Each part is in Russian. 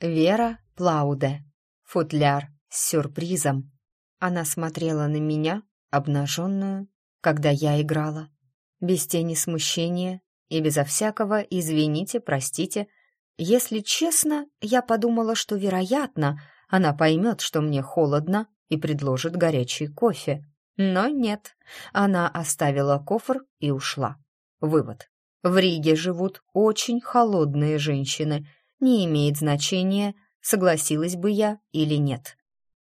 Вера Плауде. Футляр с сюрпризом. Она смотрела на меня, обнаженную, когда я играла. Без тени смущения и безо всякого «извините, простите». Если честно, я подумала, что, вероятно, она поймет, что мне холодно и предложит горячий кофе. Но нет, она оставила кофр и ушла. Вывод. В Риге живут очень холодные женщины. Не имеет значения, согласилась бы я или нет.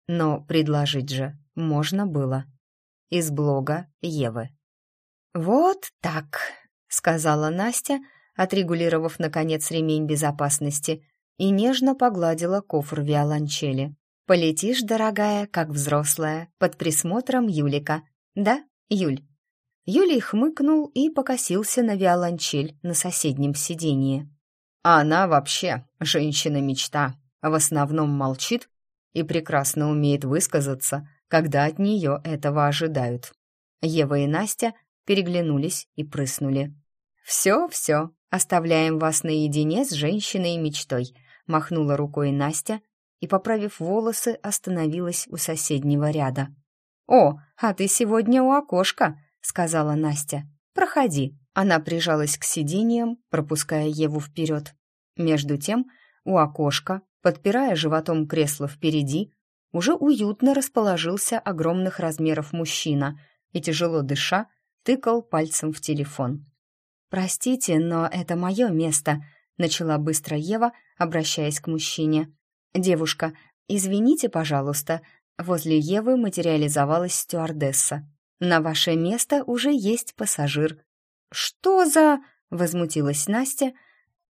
Но предложить же можно было. Из блога Евы. «Вот так», — сказала Настя, отрегулировав, наконец, ремень безопасности, и нежно погладила кофр виолончели. «Полетишь, дорогая, как взрослая, под присмотром Юлика. Да, Юль?» Юлий хмыкнул и покосился на виолончель на соседнем сиденье. А она вообще женщина-мечта, в основном молчит и прекрасно умеет высказаться, когда от нее этого ожидают. Ева и Настя переглянулись и прыснули. «Все, все, оставляем вас наедине с женщиной-мечтой», махнула рукой Настя и, поправив волосы, остановилась у соседнего ряда. «О, а ты сегодня у окошка», сказала Настя. «Проходи». Она прижалась к сиденьям, пропуская Еву вперед. Между тем, у окошка, подпирая животом кресло впереди, уже уютно расположился огромных размеров мужчина и, тяжело дыша, тыкал пальцем в телефон. «Простите, но это мое место», — начала быстро Ева, обращаясь к мужчине. «Девушка, извините, пожалуйста». Возле Евы материализовалась стюардесса. На ваше место уже есть пассажир». «Что за...» — возмутилась Настя,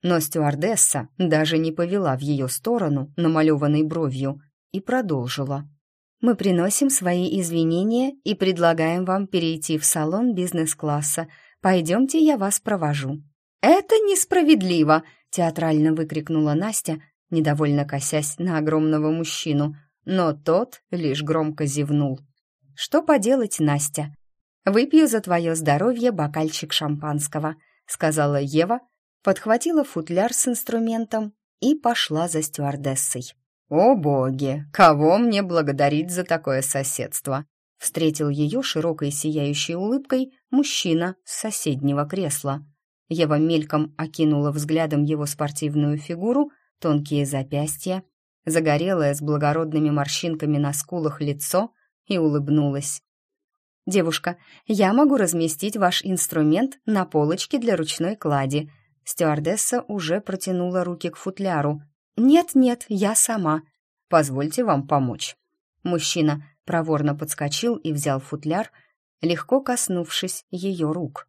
но стюардесса даже не повела в ее сторону, намалеванной бровью, и продолжила. «Мы приносим свои извинения и предлагаем вам перейти в салон бизнес-класса. Пойдемте, я вас провожу». «Это несправедливо!» — театрально выкрикнула Настя, недовольно косясь на огромного мужчину, но тот лишь громко зевнул. «Что поделать, Настя? Выпью за твое здоровье бокальчик шампанского», сказала Ева, подхватила футляр с инструментом и пошла за стюардессой. «О боги, кого мне благодарить за такое соседство?» Встретил ее широкой сияющей улыбкой мужчина с соседнего кресла. Ева мельком окинула взглядом его спортивную фигуру, тонкие запястья, загорелое с благородными морщинками на скулах лицо и улыбнулась. «Девушка, я могу разместить ваш инструмент на полочке для ручной клади». Стюардесса уже протянула руки к футляру. «Нет-нет, я сама. Позвольте вам помочь». Мужчина проворно подскочил и взял футляр, легко коснувшись ее рук.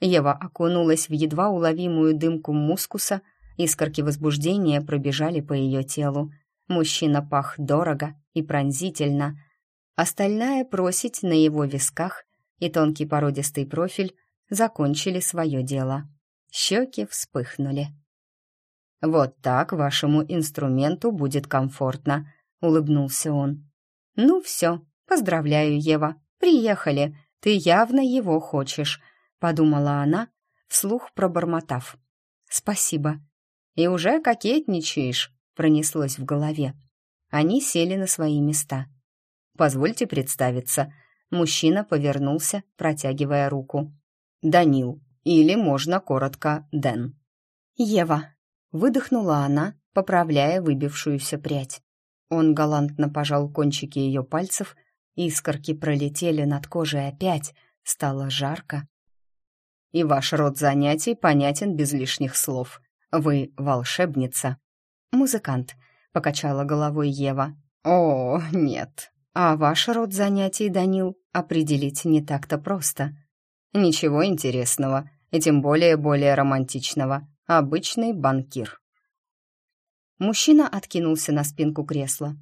Ева окунулась в едва уловимую дымку мускуса, искорки возбуждения пробежали по ее телу. Мужчина пах дорого и пронзительно — Остальная просить на его висках и тонкий породистый профиль закончили свое дело. Щеки вспыхнули. «Вот так вашему инструменту будет комфортно», — улыбнулся он. «Ну все, поздравляю, Ева, приехали, ты явно его хочешь», — подумала она, вслух пробормотав. «Спасибо». «И уже кокетничаешь», — пронеслось в голове. Они сели на свои места — Позвольте представиться». Мужчина повернулся, протягивая руку. «Данил, или можно коротко Дэн». «Ева», — выдохнула она, поправляя выбившуюся прядь. Он галантно пожал кончики ее пальцев, искорки пролетели над кожей опять, стало жарко. «И ваш род занятий понятен без лишних слов. Вы волшебница». «Музыкант», — покачала головой Ева. «О, нет, а ваш род занятий, Данил, определить не так-то просто. Ничего интересного, и тем более более романтичного. Обычный банкир. Мужчина откинулся на спинку кресла.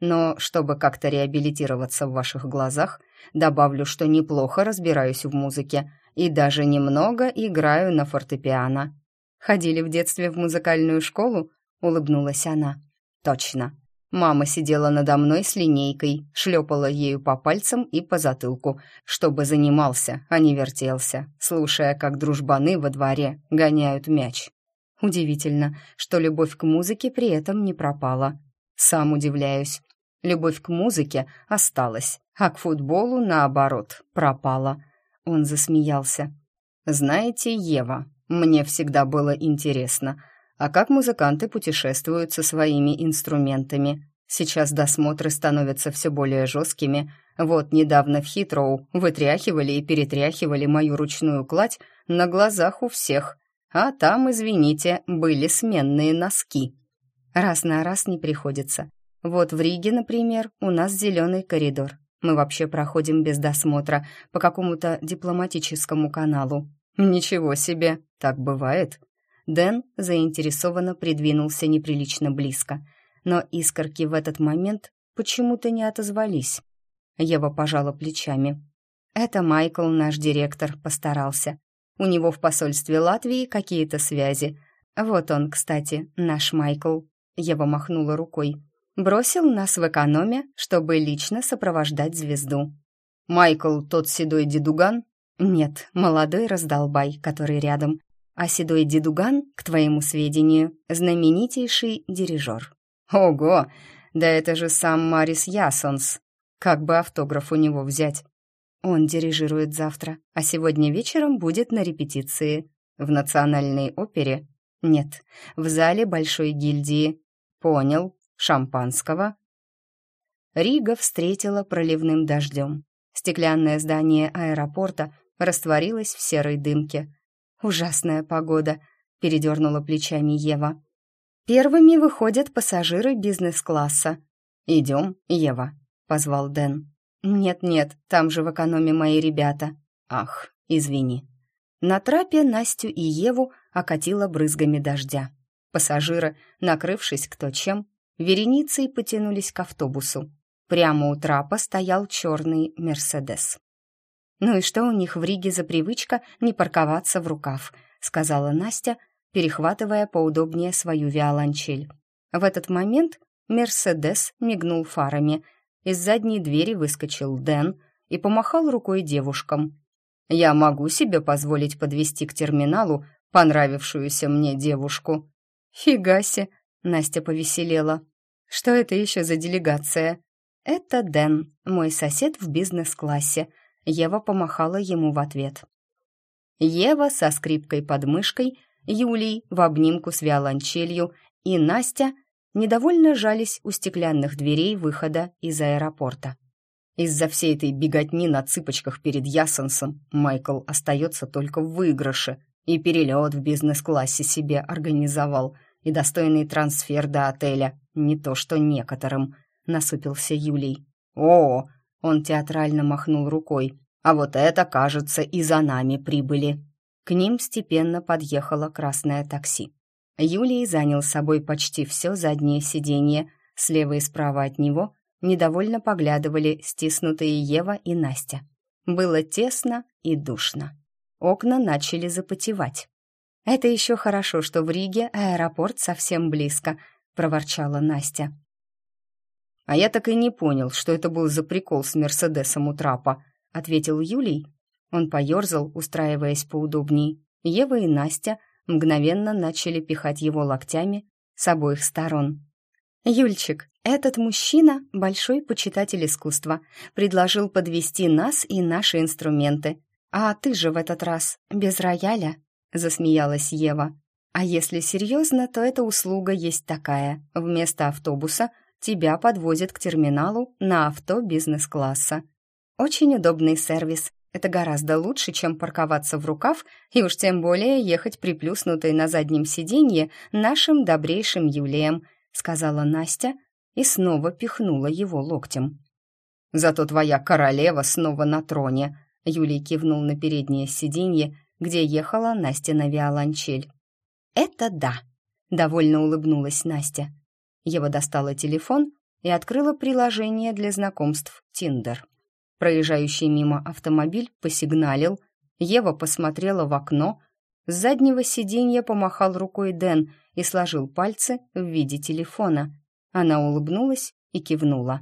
Но чтобы как-то реабилитироваться в ваших глазах, добавлю, что неплохо разбираюсь в музыке и даже немного играю на фортепиано. Ходили в детстве в музыкальную школу? Улыбнулась она. Точно. Мама сидела надо мной с линейкой, шлепала ею по пальцам и по затылку, чтобы занимался, а не вертелся, слушая, как дружбаны во дворе гоняют мяч. Удивительно, что любовь к музыке при этом не пропала. Сам удивляюсь. Любовь к музыке осталась, а к футболу, наоборот, пропала. Он засмеялся. «Знаете, Ева, мне всегда было интересно, а как музыканты путешествуют со своими инструментами? Сейчас досмотры становятся все более жесткими. Вот недавно в Хитроу вытряхивали и перетряхивали мою ручную кладь на глазах у всех. А там, извините, были сменные носки. Раз на раз не приходится. Вот в Риге, например, у нас зеленый коридор. Мы вообще проходим без досмотра по какому-то дипломатическому каналу. Ничего себе, так бывает. Дэн заинтересованно придвинулся неприлично близко — но искорки в этот момент почему-то не отозвались. Ева пожала плечами. «Это Майкл, наш директор, постарался. У него в посольстве Латвии какие-то связи. Вот он, кстати, наш Майкл». Ева махнула рукой. «Бросил нас в экономе, чтобы лично сопровождать звезду». «Майкл тот седой дедуган?» «Нет, молодой раздолбай, который рядом. А седой дедуган, к твоему сведению, знаменитейший дирижер». Ого, да это же сам Марис Ясонс. Как бы автограф у него взять? Он дирижирует завтра, а сегодня вечером будет на репетиции. В национальной опере? Нет, в зале Большой гильдии. Понял. Шампанского? Рига встретила проливным дождем. Стеклянное здание аэропорта растворилось в серой дымке. «Ужасная погода», — передернула плечами Ева. Первыми выходят пассажиры бизнес-класса. «Идем, Ева», — позвал Дэн. «Нет-нет, там же в экономе мои ребята». «Ах, извини». На трапе Настю и Еву окатило брызгами дождя. Пассажиры, накрывшись кто чем, вереницей потянулись к автобусу. Прямо у трапа стоял черный «Мерседес». «Ну и что у них в Риге за привычка не парковаться в рукав?» — сказала Настя, перехватывая поудобнее свою виолончель. В этот момент «Мерседес» мигнул фарами. Из задней двери выскочил Дэн и помахал рукой девушкам. «Я могу себе позволить подвести к терминалу понравившуюся мне девушку». «Фига себе!» — Настя повеселела. «Что это еще за делегация?» «Это Дэн, мой сосед в бизнес-классе». Ева помахала ему в ответ. Ева со скрипкой под мышкой Юлий в обнимку с виолончелью и Настя недовольно жались у стеклянных дверей выхода из аэропорта. Из-за всей этой беготни на цыпочках перед Ясенсом Майкл остается только в выигрыше и перелет в бизнес-классе себе организовал, и достойный трансфер до отеля, не то что некоторым, насупился Юлий. «О!» — он театрально махнул рукой. «А вот это, кажется, и за нами прибыли». К ним степенно подъехало красное такси. Юлий занял собой почти все заднее сиденье. Слева и справа от него недовольно поглядывали стиснутые Ева и Настя. Было тесно и душно. Окна начали запотевать. «Это еще хорошо, что в Риге аэропорт совсем близко», — проворчала Настя. «А я так и не понял, что это был за прикол с Мерседесом у трапа», — ответил Юлий он поерзал, устраиваясь поудобней. Ева и Настя мгновенно начали пихать его локтями с обоих сторон. «Юльчик, этот мужчина — большой почитатель искусства, предложил подвести нас и наши инструменты. А ты же в этот раз без рояля?» — засмеялась Ева. «А если серьезно, то эта услуга есть такая. Вместо автобуса тебя подвозят к терминалу на авто бизнес-класса. Очень удобный сервис, это гораздо лучше, чем парковаться в рукав и уж тем более ехать приплюснутой на заднем сиденье нашим добрейшим Юлием», сказала Настя и снова пихнула его локтем. «Зато твоя королева снова на троне», Юлий кивнул на переднее сиденье, где ехала Настя на виолончель. «Это да», — довольно улыбнулась Настя. Ева достала телефон и открыла приложение для знакомств «Тиндер». Проезжающий мимо автомобиль посигналил. Ева посмотрела в окно. С заднего сиденья помахал рукой Дэн и сложил пальцы в виде телефона. Она улыбнулась и кивнула.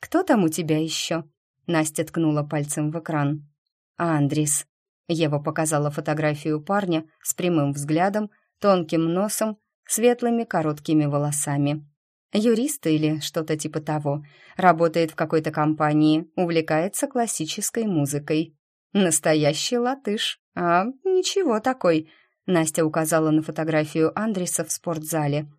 «Кто там у тебя еще?» Настя ткнула пальцем в экран. «Андрис». Ева показала фотографию парня с прямым взглядом, тонким носом, светлыми короткими волосами. Юрист или что-то типа того. Работает в какой-то компании, увлекается классической музыкой. Настоящий латыш. А ничего такой. Настя указала на фотографию Андреса в спортзале.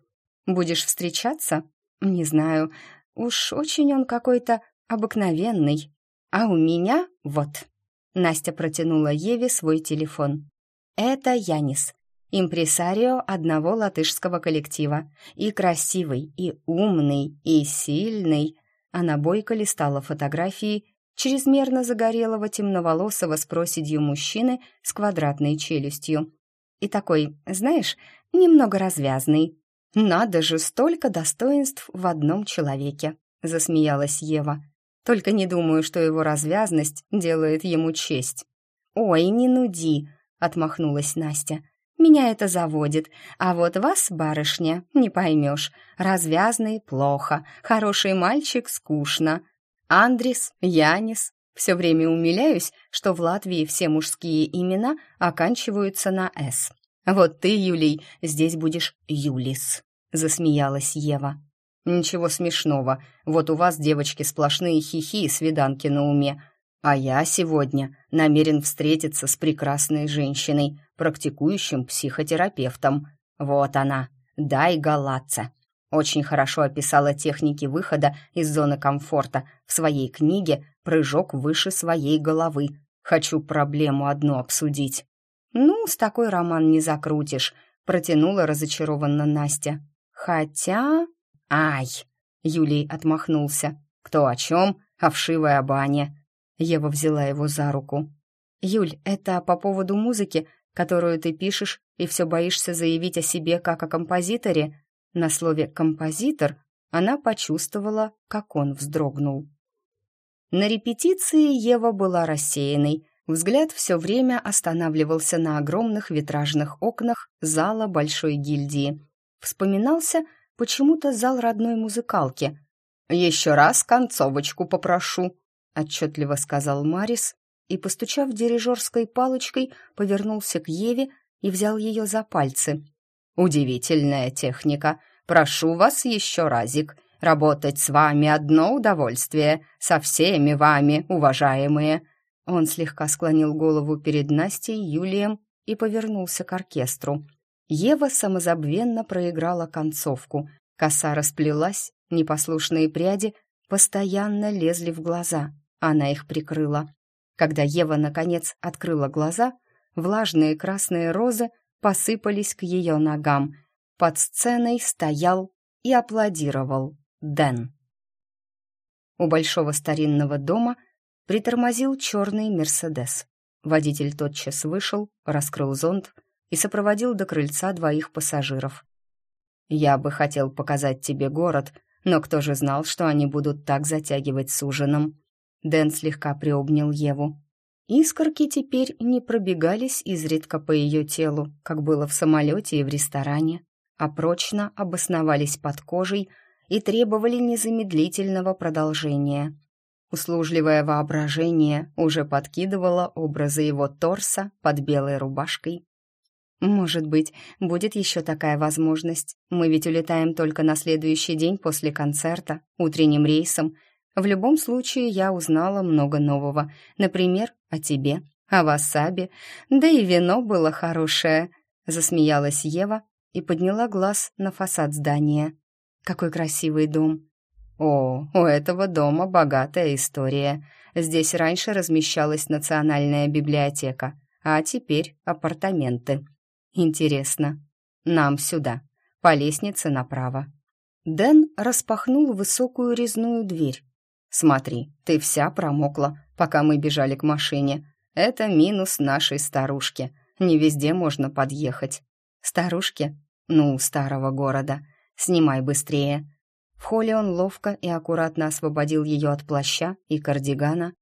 Будешь встречаться? Не знаю. Уж очень он какой-то обыкновенный. А у меня вот. Настя протянула Еве свой телефон. Это Янис импресарио одного латышского коллектива. И красивый, и умный, и сильный. Она бойко листала фотографии чрезмерно загорелого темноволосого с проседью мужчины с квадратной челюстью. И такой, знаешь, немного развязный. «Надо же, столько достоинств в одном человеке!» — засмеялась Ева. «Только не думаю, что его развязность делает ему честь». «Ой, не нуди!» — отмахнулась Настя. Меня это заводит, а вот вас, барышня, не поймешь. Развязный — плохо, хороший мальчик — скучно. Андрис, Янис. Все время умиляюсь, что в Латвии все мужские имена оканчиваются на «с». Вот ты, Юлий, здесь будешь Юлис», — засмеялась Ева. «Ничего смешного. Вот у вас, девочки, сплошные хихи и свиданки на уме. А я сегодня намерен встретиться с прекрасной женщиной, практикующим психотерапевтом. Вот она, Дай Галатца. Очень хорошо описала техники выхода из зоны комфорта в своей книге «Прыжок выше своей головы». Хочу проблему одну обсудить. «Ну, с такой роман не закрутишь», — протянула разочарованно Настя. «Хотя...» «Ай!» — Юлий отмахнулся. «Кто о чем? О вшивой бане. Ева взяла его за руку. «Юль, это по поводу музыки, которую ты пишешь и все боишься заявить о себе как о композиторе?» На слове «композитор» она почувствовала, как он вздрогнул. На репетиции Ева была рассеянной. Взгляд все время останавливался на огромных витражных окнах зала Большой гильдии. Вспоминался почему-то зал родной музыкалки. «Еще раз концовочку попрошу», — отчетливо сказал Марис и, постучав дирижерской палочкой, повернулся к Еве и взял ее за пальцы. «Удивительная техника. Прошу вас еще разик. Работать с вами одно удовольствие. Со всеми вами, уважаемые». Он слегка склонил голову перед Настей, Юлием и повернулся к оркестру. Ева самозабвенно проиграла концовку. Коса расплелась, непослушные пряди постоянно лезли в глаза. Она их прикрыла. Когда Ева, наконец, открыла глаза, влажные красные розы посыпались к ее ногам. Под сценой стоял и аплодировал Дэн. У большого старинного дома притормозил черный «Мерседес». Водитель тотчас вышел, раскрыл зонт и сопроводил до крыльца двоих пассажиров. «Я бы хотел показать тебе город, но кто же знал, что они будут так затягивать с ужином?» Дэн слегка приобнял Еву. Искорки теперь не пробегались изредка по ее телу, как было в самолете и в ресторане, а прочно обосновались под кожей и требовали незамедлительного продолжения. Услужливое воображение уже подкидывало образы его торса под белой рубашкой. «Может быть, будет еще такая возможность. Мы ведь улетаем только на следующий день после концерта, утренним рейсом, в любом случае, я узнала много нового. Например, о тебе, о васаби. Да и вино было хорошее. Засмеялась Ева и подняла глаз на фасад здания. Какой красивый дом. О, у этого дома богатая история. Здесь раньше размещалась национальная библиотека, а теперь апартаменты. Интересно. Нам сюда. По лестнице направо. Дэн распахнул высокую резную дверь, Смотри, ты вся промокла, пока мы бежали к машине. Это минус нашей старушки. Не везде можно подъехать. Старушки? Ну, старого города. Снимай быстрее. В холле он ловко и аккуратно освободил ее от плаща и кардигана.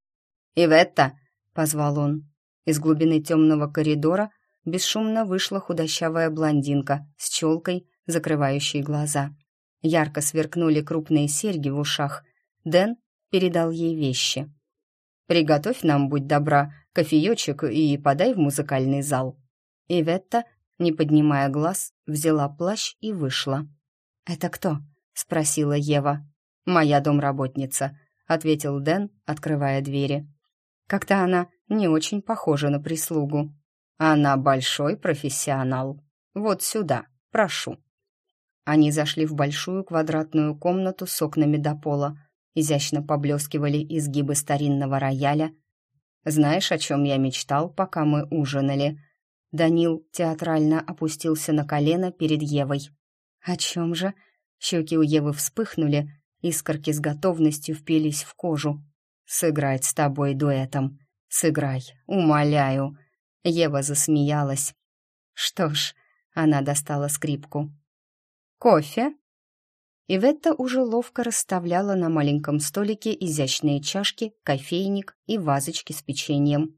«Иветта!» — позвал он. Из глубины темного коридора бесшумно вышла худощавая блондинка с челкой, закрывающей глаза. Ярко сверкнули крупные серьги в ушах. Дэн передал ей вещи. «Приготовь нам, будь добра, кофеечек и подай в музыкальный зал». Иветта не поднимая глаз, взяла плащ и вышла. «Это кто?» — спросила Ева. «Моя домработница», — ответил Дэн, открывая двери. Как-то она не очень похожа на прислугу. Она большой профессионал. Вот сюда, прошу. Они зашли в большую квадратную комнату с окнами до пола. Изящно поблескивали изгибы старинного рояля. «Знаешь, о чем я мечтал, пока мы ужинали?» Данил театрально опустился на колено перед Евой. «О чем же?» Щеки у Евы вспыхнули, искорки с готовностью впились в кожу. «Сыграть с тобой дуэтом. Сыграй, умоляю!» Ева засмеялась. «Что ж...» — она достала скрипку. «Кофе?» Иветта уже ловко расставляла на маленьком столике изящные чашки, кофейник и вазочки с печеньем.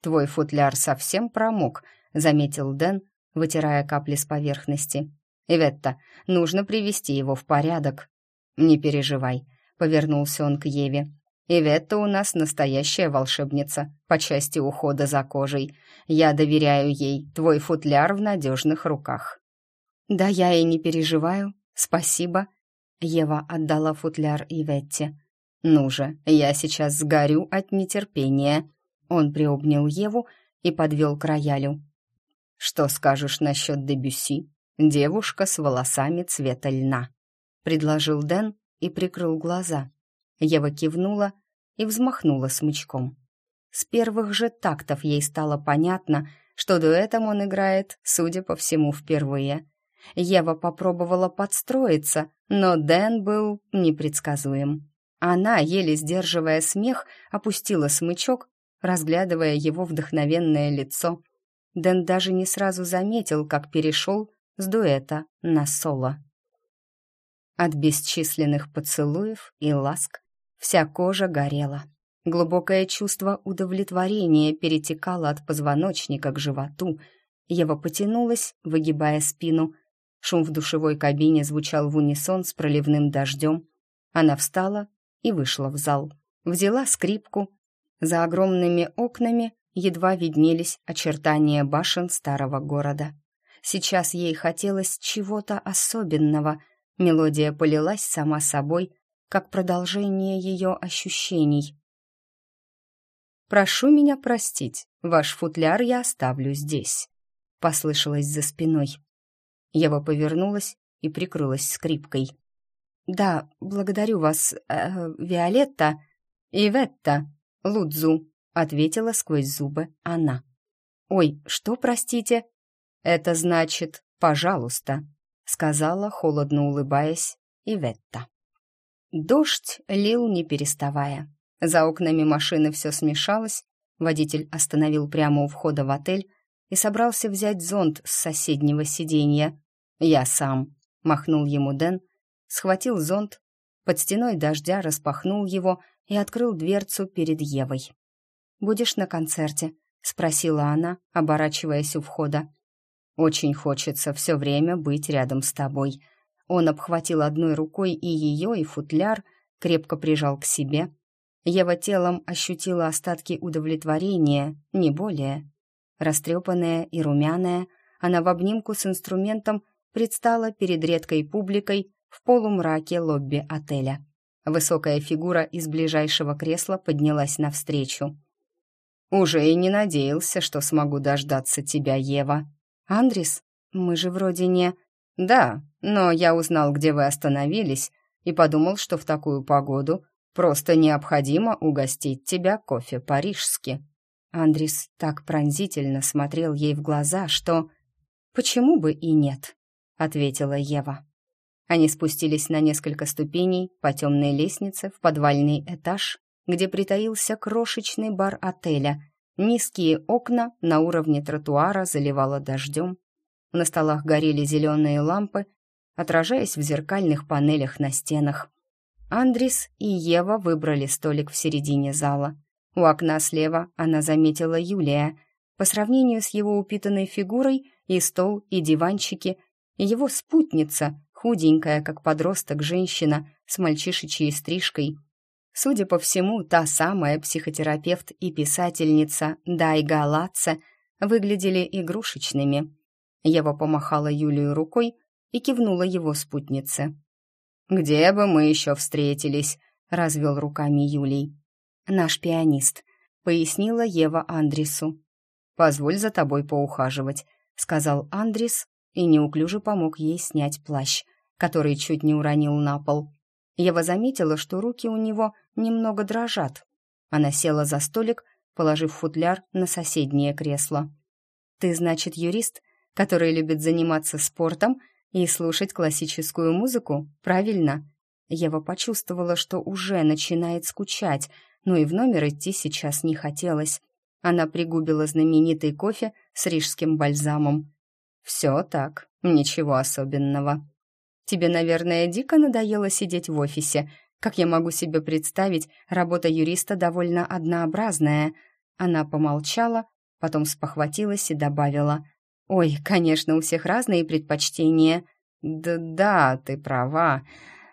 «Твой футляр совсем промок», — заметил Дэн, вытирая капли с поверхности. «Иветта, нужно привести его в порядок». «Не переживай», — повернулся он к Еве. «Иветта у нас настоящая волшебница по части ухода за кожей. Я доверяю ей, твой футляр в надежных руках». «Да я и не переживаю, спасибо». Ева отдала футляр Иветте. «Ну же, я сейчас сгорю от нетерпения». Он приобнял Еву и подвел к роялю. «Что скажешь насчет Дебюси? Девушка с волосами цвета льна», — предложил Дэн и прикрыл глаза. Ева кивнула и взмахнула смычком. С первых же тактов ей стало понятно, что дуэтом он играет, судя по всему, впервые. Ева попробовала подстроиться, но Дэн был непредсказуем. Она, еле сдерживая смех, опустила смычок, разглядывая его вдохновенное лицо Дэн даже не сразу заметил, как перешел с дуэта на соло. От бесчисленных поцелуев и ласк вся кожа горела. Глубокое чувство удовлетворения перетекало от позвоночника к животу. Ева потянулась, выгибая спину. Шум в душевой кабине звучал в унисон с проливным дождем. Она встала и вышла в зал. Взяла скрипку. За огромными окнами едва виднелись очертания башен старого города. Сейчас ей хотелось чего-то особенного. Мелодия полилась сама собой, как продолжение ее ощущений. «Прошу меня простить, ваш футляр я оставлю здесь», — послышалось за спиной. Ева повернулась и прикрылась скрипкой. «Да, благодарю вас, э, Виолетта и Ветта, Лудзу», — ответила сквозь зубы она. «Ой, что, простите?» «Это значит «пожалуйста», — сказала, холодно улыбаясь, Иветта. Дождь лил не переставая. За окнами машины все смешалось, водитель остановил прямо у входа в отель и собрался взять зонт с соседнего сиденья. «Я сам», — махнул ему Дэн, схватил зонт, под стеной дождя распахнул его и открыл дверцу перед Евой будешь на концерте?» — спросила она, оборачиваясь у входа. «Очень хочется все время быть рядом с тобой». Он обхватил одной рукой и ее, и футляр, крепко прижал к себе. Ева телом ощутила остатки удовлетворения, не более. Растрепанная и румяная, она в обнимку с инструментом предстала перед редкой публикой в полумраке лобби отеля. Высокая фигура из ближайшего кресла поднялась навстречу. Уже и не надеялся, что смогу дождаться тебя, Ева. Андрис, мы же вроде не... Да, но я узнал, где вы остановились, и подумал, что в такую погоду просто необходимо угостить тебя кофе по-рижски. Андрис так пронзительно смотрел ей в глаза, что... «Почему бы и нет?» — ответила Ева. Они спустились на несколько ступеней по темной лестнице в подвальный этаж, где притаился крошечный бар отеля. Низкие окна на уровне тротуара заливало дождем. На столах горели зеленые лампы, отражаясь в зеркальных панелях на стенах. Андрис и Ева выбрали столик в середине зала. У окна слева она заметила Юлия. По сравнению с его упитанной фигурой и стол, и диванчики, его спутница, худенькая, как подросток женщина с мальчишечьей стрижкой, Судя по всему, та самая психотерапевт и писательница Дайга Латце выглядели игрушечными. Ева помахала Юлию рукой и кивнула его спутнице. «Где бы мы еще встретились?» — развел руками Юлий. «Наш пианист», — пояснила Ева Андрису. «Позволь за тобой поухаживать», — сказал Андрис и неуклюже помог ей снять плащ, который чуть не уронил на пол. Ева заметила, что руки у него немного дрожат. Она села за столик, положив футляр на соседнее кресло. «Ты, значит, юрист, который любит заниматься спортом и слушать классическую музыку, правильно?» Ева почувствовала, что уже начинает скучать, но и в номер идти сейчас не хотелось. Она пригубила знаменитый кофе с рижским бальзамом. «Все так, ничего особенного. Тебе, наверное, дико надоело сидеть в офисе. Как я могу себе представить, работа юриста довольно однообразная». Она помолчала, потом спохватилась и добавила. «Ой, конечно, у всех разные предпочтения». «Да, да, ты права.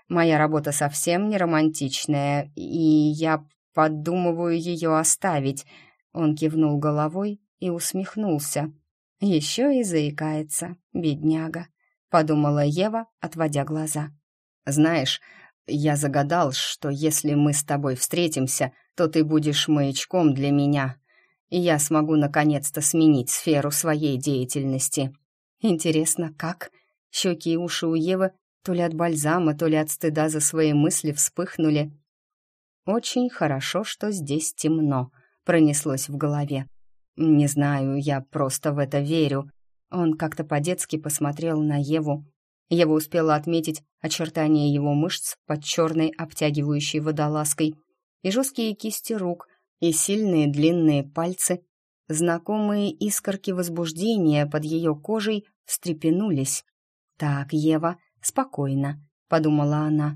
Моя работа совсем не романтичная, и я подумываю ее оставить». Он кивнул головой и усмехнулся. «Еще и заикается, бедняга», — подумала Ева, отводя глаза. «Знаешь, я загадал, что если мы с тобой встретимся, то ты будешь маячком для меня, и я смогу наконец-то сменить сферу своей деятельности. Интересно, как?» Щеки и уши у Евы то ли от бальзама, то ли от стыда за свои мысли вспыхнули. «Очень хорошо, что здесь темно», — пронеслось в голове. «Не знаю, я просто в это верю». Он как-то по-детски посмотрел на Еву. Ева успела отметить очертания его мышц под черной обтягивающей водолазкой и жесткие кисти рук, и сильные длинные пальцы. Знакомые искорки возбуждения под ее кожей встрепенулись. «Так, Ева, спокойно», — подумала она.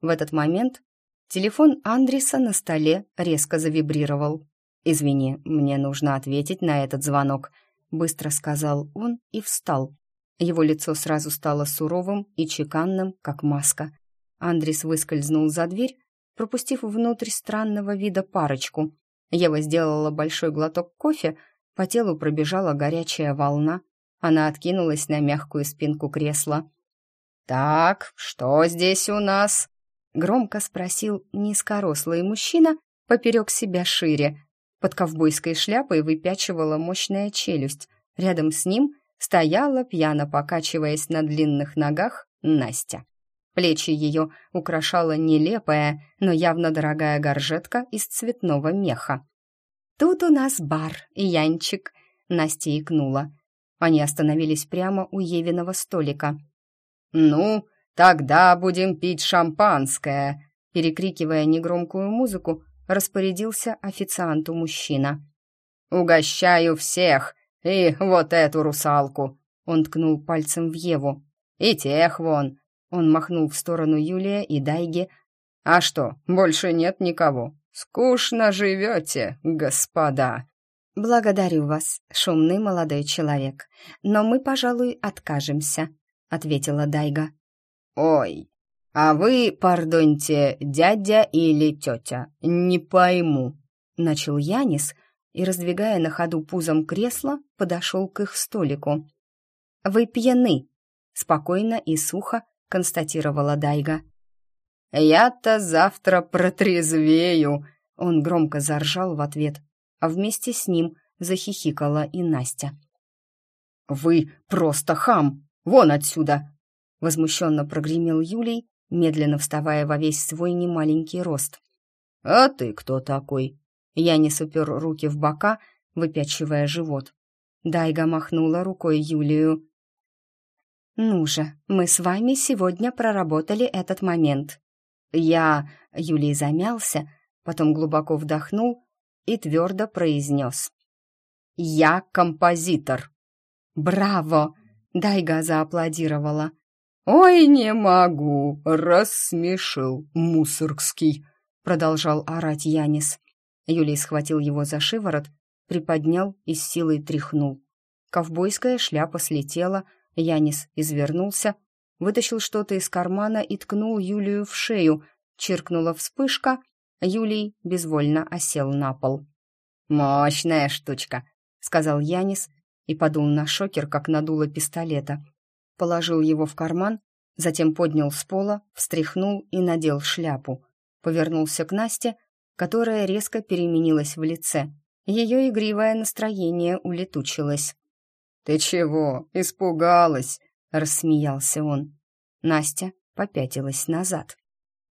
В этот момент телефон Андриса на столе резко завибрировал. «Извини, мне нужно ответить на этот звонок», — быстро сказал он и встал. Его лицо сразу стало суровым и чеканным, как маска. Андрис выскользнул за дверь, пропустив внутрь странного вида парочку. Ева сделала большой глоток кофе, по телу пробежала горячая волна, она откинулась на мягкую спинку кресла. «Так, что здесь у нас?» Громко спросил низкорослый мужчина поперек себя шире. Под ковбойской шляпой выпячивала мощная челюсть. Рядом с ним стояла, пьяно покачиваясь на длинных ногах, Настя. Плечи ее украшала нелепая, но явно дорогая горжетка из цветного меха. «Тут у нас бар, Янчик», — Настя икнула. Они остановились прямо у Евиного столика. «Ну, тогда будем пить шампанское!» Перекрикивая негромкую музыку, распорядился официанту мужчина. «Угощаю всех! И вот эту русалку!» Он ткнул пальцем в Еву. «И тех вон!» Он махнул в сторону Юлия и Дайги. «А что, больше нет никого? Скучно живете, господа!» «Благодарю вас, шумный молодой человек, но мы, пожалуй, откажемся», — ответила Дайга. «Ой, а вы, пардоньте, дядя или тетя? Не пойму», — начал Янис и, раздвигая на ходу пузом кресло, подошел к их столику. «Вы пьяны», — спокойно и сухо констатировала Дайга. «Я-то завтра протрезвею», — он громко заржал в ответ а вместе с ним захихикала и Настя. «Вы просто хам! Вон отсюда!» Возмущенно прогремел Юлий, медленно вставая во весь свой немаленький рост. «А ты кто такой?» Я не супер руки в бока, выпячивая живот. Дайга махнула рукой Юлию. «Ну же, мы с вами сегодня проработали этот момент». Я... Юлий замялся, потом глубоко вдохнул и твердо произнес. «Я композитор». «Браво!» — Дайга зааплодировала. «Ой, не могу!» — рассмешил Мусоргский, — продолжал орать Янис. Юлий схватил его за шиворот, приподнял и с силой тряхнул. Ковбойская шляпа слетела, Янис извернулся, вытащил что-то из кармана и ткнул Юлию в шею. Чиркнула вспышка, Юлий безвольно осел на пол. «Мощная штучка», — сказал Янис и подул на шокер, как надуло пистолета. Положил его в карман, затем поднял с пола, встряхнул и надел шляпу. Повернулся к Насте, которая резко переменилась в лице. Ее игривое настроение улетучилось. «Ты чего, испугалась?» — рассмеялся он. Настя попятилась назад.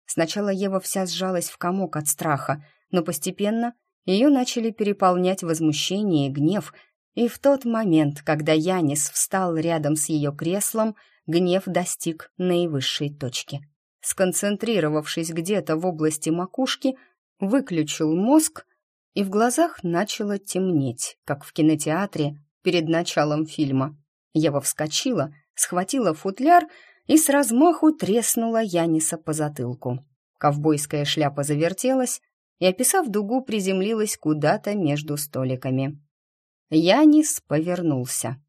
Сначала Ева вся сжалась в комок от страха, но постепенно ее начали переполнять возмущение и гнев, и в тот момент, когда Янис встал рядом с ее креслом, гнев достиг наивысшей точки. Сконцентрировавшись где-то в области макушки, выключил мозг, и в глазах начало темнеть, как в кинотеатре перед началом фильма. Ева вскочила, схватила футляр и с размаху треснула Яниса по затылку. Ковбойская шляпа завертелась и, описав дугу, приземлилась куда-то между столиками. Янис повернулся.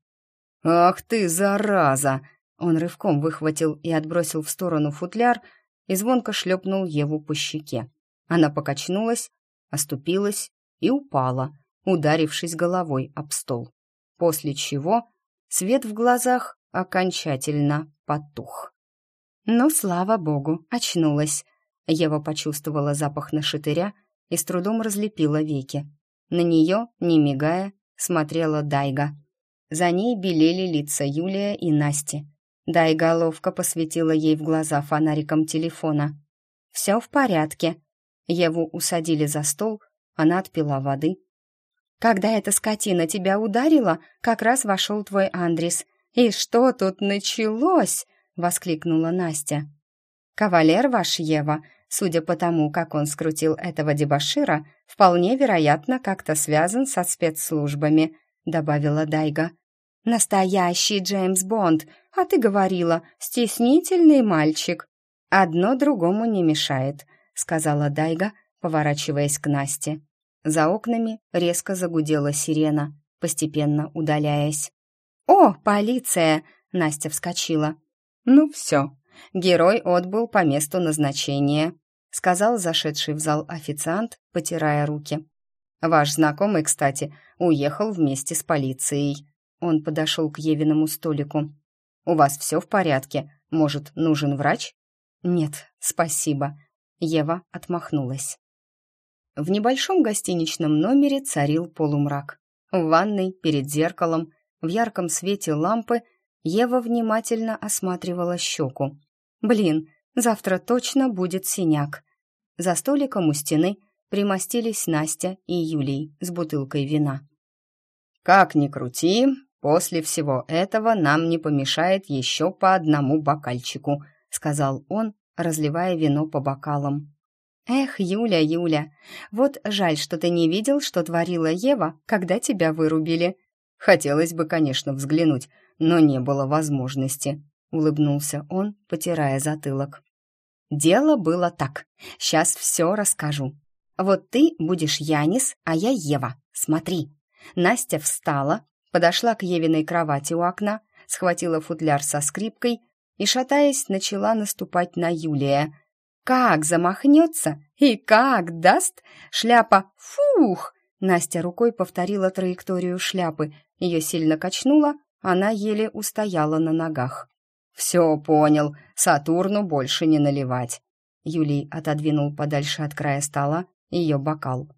«Ах ты, зараза!» Он рывком выхватил и отбросил в сторону футляр и звонко шлепнул Еву по щеке. Она покачнулась, оступилась и упала, ударившись головой об стол. После чего свет в глазах окончательно потух. Но, слава богу, очнулась. Ева почувствовала запах нашатыря и с трудом разлепила веки. На нее, не мигая, смотрела Дайга. За ней белели лица Юлия и Насти. Дайга ловко посветила ей в глаза фонариком телефона. «Все в порядке». Еву усадили за стол, она отпила воды. «Когда эта скотина тебя ударила, как раз вошел твой Андрис. И что тут началось?» — воскликнула Настя. «Кавалер ваш, Ева, Судя по тому, как он скрутил этого дебошира, вполне вероятно, как-то связан со спецслужбами», — добавила Дайга. «Настоящий Джеймс Бонд, а ты говорила, стеснительный мальчик». «Одно другому не мешает», — сказала Дайга, поворачиваясь к Насте. За окнами резко загудела сирена, постепенно удаляясь. «О, полиция!» — Настя вскочила. «Ну все, герой отбыл по месту назначения сказал зашедший в зал официант, потирая руки. «Ваш знакомый, кстати, уехал вместе с полицией». Он подошел к Евиному столику. «У вас все в порядке? Может, нужен врач?» «Нет, спасибо». Ева отмахнулась. В небольшом гостиничном номере царил полумрак. В ванной, перед зеркалом, в ярком свете лампы Ева внимательно осматривала щеку. «Блин, Завтра точно будет синяк. За столиком у стены примостились Настя и Юлий с бутылкой вина. «Как ни крути, после всего этого нам не помешает еще по одному бокальчику», сказал он, разливая вино по бокалам. «Эх, Юля, Юля, вот жаль, что ты не видел, что творила Ева, когда тебя вырубили. Хотелось бы, конечно, взглянуть, но не было возможности улыбнулся он, потирая затылок. Дело было так. Сейчас все расскажу. Вот ты будешь Янис, а я Ева. Смотри. Настя встала, подошла к Евиной кровати у окна, схватила футляр со скрипкой и, шатаясь, начала наступать на Юлия. Как замахнется и как даст шляпа «фух!» Настя рукой повторила траекторию шляпы, ее сильно качнуло, она еле устояла на ногах. «Все понял, Сатурну больше не наливать». Юлий отодвинул подальше от края стола ее бокал.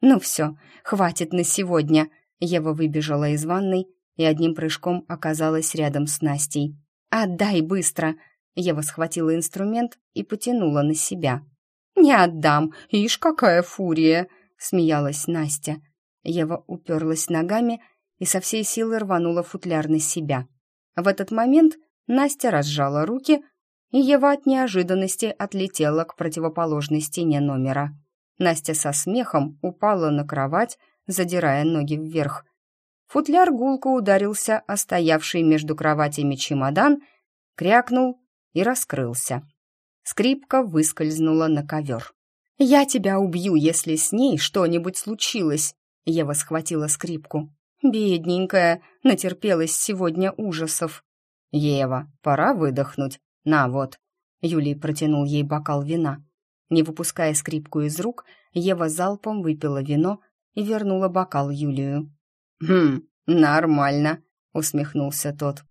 «Ну все, хватит на сегодня», Ева выбежала из ванной и одним прыжком оказалась рядом с Настей. «Отдай быстро!» Ева схватила инструмент и потянула на себя. «Не отдам! Ишь, какая фурия!» — смеялась Настя. Ева уперлась ногами и со всей силы рванула футляр на себя. В этот момент Настя разжала руки, и Ева от неожиданности отлетела к противоположной стене номера. Настя со смехом упала на кровать, задирая ноги вверх. Футляр гулко ударился о стоявший между кроватями чемодан, крякнул и раскрылся. Скрипка выскользнула на ковер. «Я тебя убью, если с ней что-нибудь случилось!» Ева схватила скрипку. «Бедненькая, натерпелась сегодня ужасов!» «Ева, пора выдохнуть. На вот». Юлий протянул ей бокал вина. Не выпуская скрипку из рук, Ева залпом выпила вино и вернула бокал Юлию. «Хм, «Нормально», — усмехнулся тот.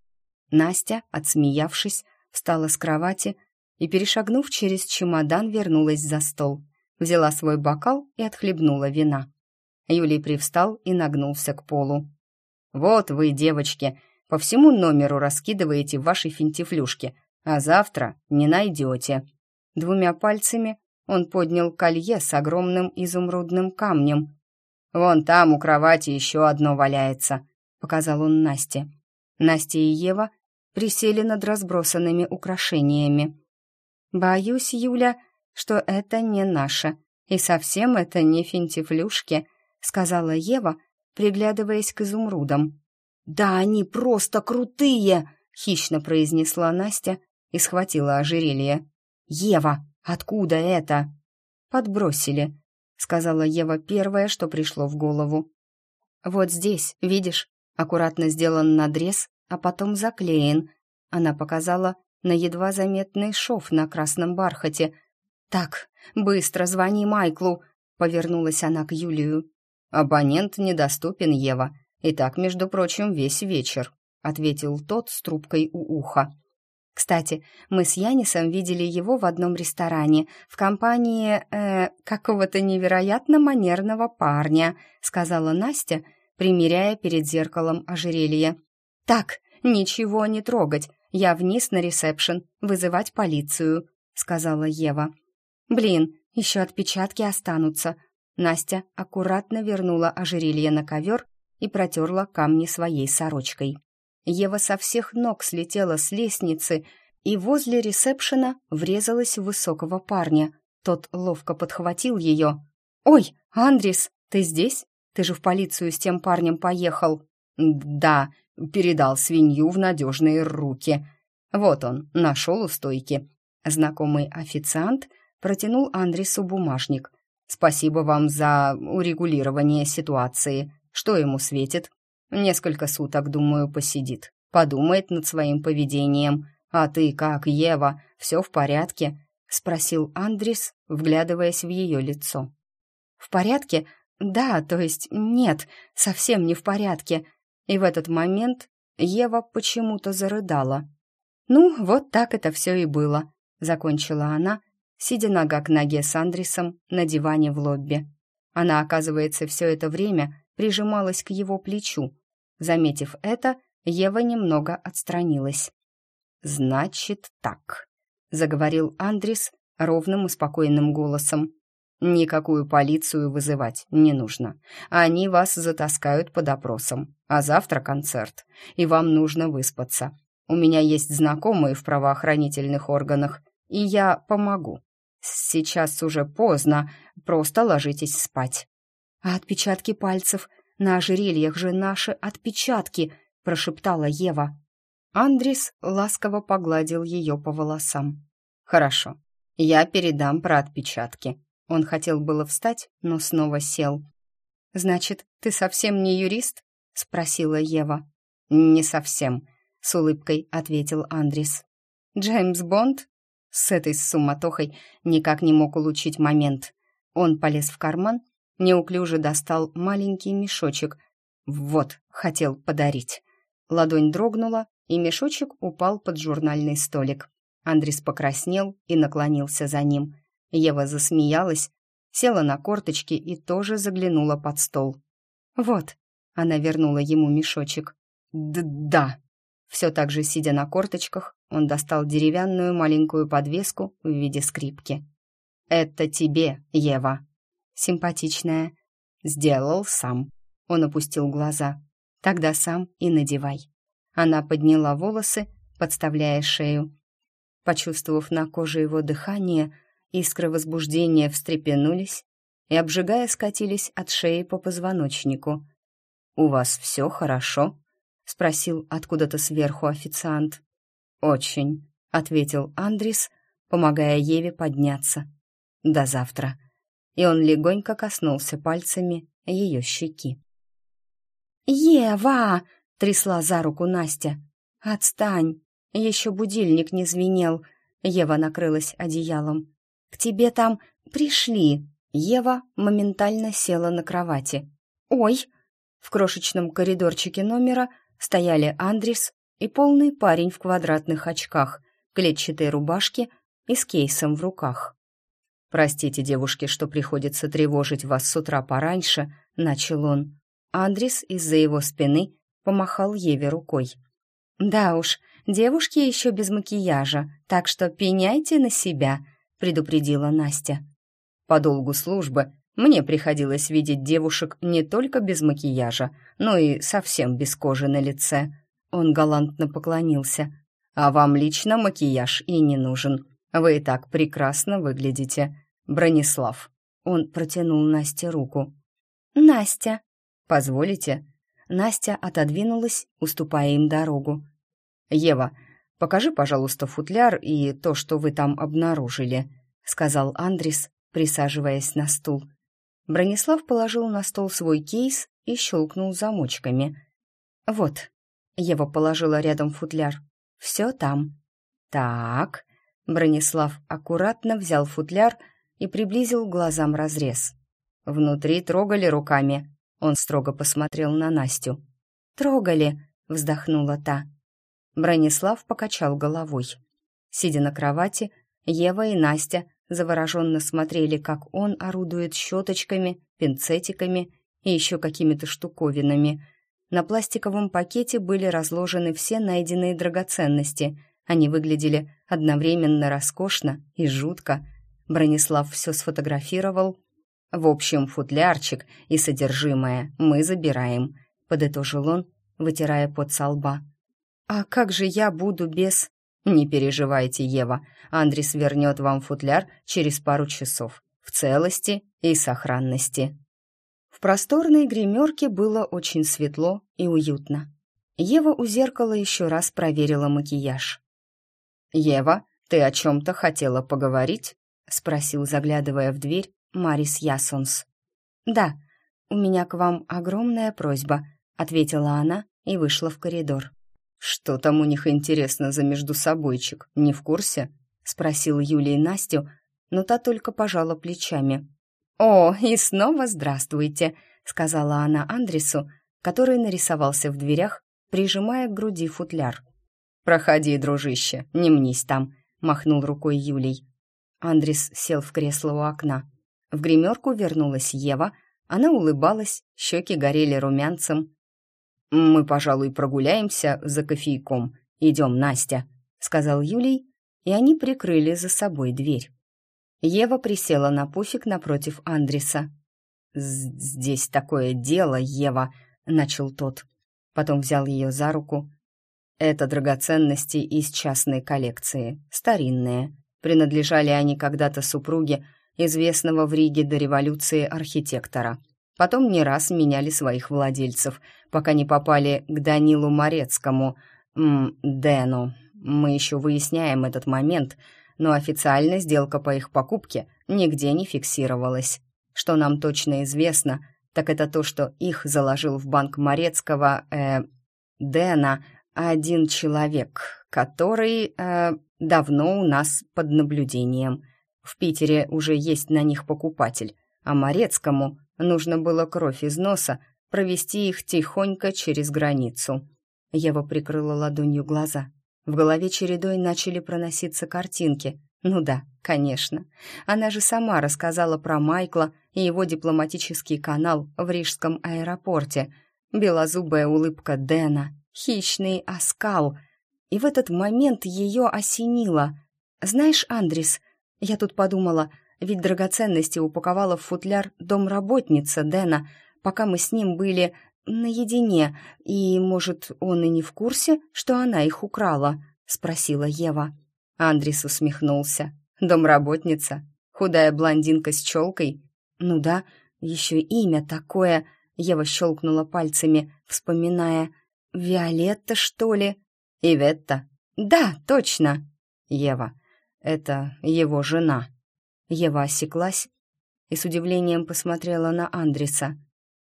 Настя, отсмеявшись, встала с кровати и, перешагнув через чемодан, вернулась за стол. Взяла свой бокал и отхлебнула вина. Юлий привстал и нагнулся к полу. «Вот вы, девочки, по всему номеру раскидываете ваши финтифлюшки, а завтра не найдете». Двумя пальцами он поднял колье с огромным изумрудным камнем. «Вон там у кровати еще одно валяется», — показал он Насте. Настя и Ева присели над разбросанными украшениями. «Боюсь, Юля, что это не наше, и совсем это не финтифлюшки», — сказала Ева, приглядываясь к изумрудам. «Да они просто крутые!» — хищно произнесла Настя и схватила ожерелье. «Ева, откуда это?» «Подбросили», — сказала Ева первое, что пришло в голову. «Вот здесь, видишь, аккуратно сделан надрез, а потом заклеен». Она показала на едва заметный шов на красном бархате. «Так, быстро звони Майклу», — повернулась она к Юлию. «Абонент недоступен, Ева, и так, между прочим, весь вечер», — ответил тот с трубкой у уха. Кстати, мы с Янисом видели его в одном ресторане в компании э, какого-то невероятно манерного парня, сказала Настя, примеряя перед зеркалом ожерелье. Так, ничего не трогать, я вниз на ресепшн, вызывать полицию, сказала Ева. Блин, еще отпечатки останутся. Настя аккуратно вернула ожерелье на ковер и протерла камни своей сорочкой. Ева со всех ног слетела с лестницы и возле ресепшена врезалась в высокого парня. Тот ловко подхватил ее. «Ой, Андрис, ты здесь? Ты же в полицию с тем парнем поехал». «Да, передал свинью в надежные руки. Вот он, нашел у стойки». Знакомый официант протянул Андрису бумажник. «Спасибо вам за урегулирование ситуации. Что ему светит?» Несколько суток, думаю, посидит, подумает над своим поведением. А ты как, Ева, все в порядке?» — спросил Андрис, вглядываясь в ее лицо. «В порядке? Да, то есть нет, совсем не в порядке». И в этот момент Ева почему-то зарыдала. «Ну, вот так это все и было», — закончила она, сидя нога к ноге с Андрисом на диване в лобби. Она, оказывается, все это время прижималась к его плечу. Заметив это, Ева немного отстранилась. «Значит так», — заговорил Андрис ровным и спокойным голосом. «Никакую полицию вызывать не нужно. Они вас затаскают под опросом. А завтра концерт, и вам нужно выспаться. У меня есть знакомые в правоохранительных органах, и я помогу. Сейчас уже поздно, просто ложитесь спать». «А отпечатки пальцев на ожерельях же наши отпечатки», — прошептала Ева. Андрис ласково погладил ее по волосам. «Хорошо, я передам про отпечатки». Он хотел было встать, но снова сел. «Значит, ты совсем не юрист?» — спросила Ева. «Не совсем», — с улыбкой ответил Андрис. «Джеймс Бонд?» С этой суматохой никак не мог улучшить момент. Он полез в карман неуклюже достал маленький мешочек. Вот, хотел подарить. Ладонь дрогнула, и мешочек упал под журнальный столик. Андрис покраснел и наклонился за ним. Ева засмеялась, села на корточки и тоже заглянула под стол. «Вот», — она вернула ему мешочек. «Да». Все так же, сидя на корточках, он достал деревянную маленькую подвеску в виде скрипки. «Это тебе, Ева», симпатичная. Сделал сам. Он опустил глаза. Тогда сам и надевай. Она подняла волосы, подставляя шею. Почувствовав на коже его дыхание, искры возбуждения встрепенулись и, обжигая, скатились от шеи по позвоночнику. «У вас все хорошо?» — спросил откуда-то сверху официант. «Очень», — ответил Андрис, помогая Еве подняться. «До завтра» и он легонько коснулся пальцами ее щеки. «Ева!» — трясла за руку Настя. «Отстань! Еще будильник не звенел!» Ева накрылась одеялом. «К тебе там пришли!» Ева моментально села на кровати. «Ой!» В крошечном коридорчике номера стояли Андрис и полный парень в квадратных очках, клетчатой рубашке и с кейсом в руках. «Простите, девушки, что приходится тревожить вас с утра пораньше», — начал он. Андрис из-за его спины помахал Еве рукой. «Да уж, девушки еще без макияжа, так что пеняйте на себя», — предупредила Настя. По долгу службы мне приходилось видеть девушек не только без макияжа, но и совсем без кожи на лице. Он галантно поклонился. «А вам лично макияж и не нужен. Вы и так прекрасно выглядите. Бронислав». Он протянул Насте руку. «Настя». «Позволите?» Настя отодвинулась, уступая им дорогу. «Ева, покажи, пожалуйста, футляр и то, что вы там обнаружили», сказал Андрис, присаживаясь на стул. Бронислав положил на стол свой кейс и щелкнул замочками. «Вот», — Ева положила рядом футляр, — «все там». «Так», — Бронислав аккуратно взял футляр и приблизил глазам разрез. «Внутри трогали руками», — он строго посмотрел на Настю. «Трогали», — вздохнула та. Бронислав покачал головой. Сидя на кровати, Ева и Настя завороженно смотрели, как он орудует щеточками, пинцетиками и еще какими-то штуковинами. На пластиковом пакете были разложены все найденные драгоценности. Они выглядели одновременно роскошно и жутко. Бронислав все сфотографировал. «В общем, футлярчик и содержимое мы забираем», — подытожил он, вытирая пот со лба. «А как же я буду без...» «Не переживайте, Ева, Андрис вернет вам футляр через пару часов, в целости и сохранности». В просторной гримерке было очень светло и уютно. Ева у зеркала еще раз проверила макияж. «Ева, ты о чем-то хотела поговорить?» — спросил, заглядывая в дверь, Марис Ясонс. «Да, у меня к вам огромная просьба», — ответила она и вышла в коридор. «Что там у них интересно за междусобойчик, не в курсе?» — спросил Юлий Настю, но та только пожала плечами. «О, и снова здравствуйте!» — сказала она Андресу, который нарисовался в дверях, прижимая к груди футляр. «Проходи, дружище, не мнись там», — махнул рукой Юлий. Андрес сел в кресло у окна. В гримерку вернулась Ева, она улыбалась, щеки горели румянцем, «Мы, пожалуй, прогуляемся за кофейком. Идем, Настя», — сказал Юлий, и они прикрыли за собой дверь. Ева присела на пуфик напротив Андреса. «Здесь такое дело, Ева», — начал тот. Потом взял ее за руку. «Это драгоценности из частной коллекции, старинные. Принадлежали они когда-то супруге известного в Риге до революции архитектора. Потом не раз меняли своих владельцев, пока не попали к Данилу Морецкому, м, Дэну. Мы еще выясняем этот момент, но официально сделка по их покупке нигде не фиксировалась. Что нам точно известно, так это то, что их заложил в банк Морецкого, э, Дэна, один человек, который э, давно у нас под наблюдением. В Питере уже есть на них покупатель, а Морецкому Нужно было кровь из носа провести их тихонько через границу. Ева прикрыла ладонью глаза. В голове чередой начали проноситься картинки. Ну да, конечно. Она же сама рассказала про Майкла и его дипломатический канал в Рижском аэропорте. Белозубая улыбка Дэна, хищный оскал. И в этот момент ее осенило. «Знаешь, Андрис, я тут подумала, ведь драгоценности упаковала в футляр домработница Дэна, пока мы с ним были наедине, и, может, он и не в курсе, что она их украла?» — спросила Ева. Андрис усмехнулся. «Домработница? Худая блондинка с челкой? Ну да, еще имя такое!» Ева щелкнула пальцами, вспоминая. «Виолетта, что ли?» «Иветта?» «Да, точно!» «Ева, это его жена». Ева осеклась и с удивлением посмотрела на Андреса.